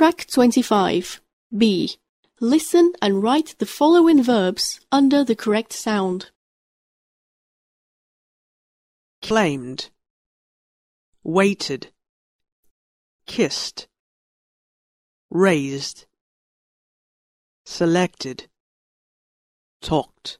Track 25. B. Listen and write the following verbs under the correct sound. claimed, waited, kissed, raised, selected, talked.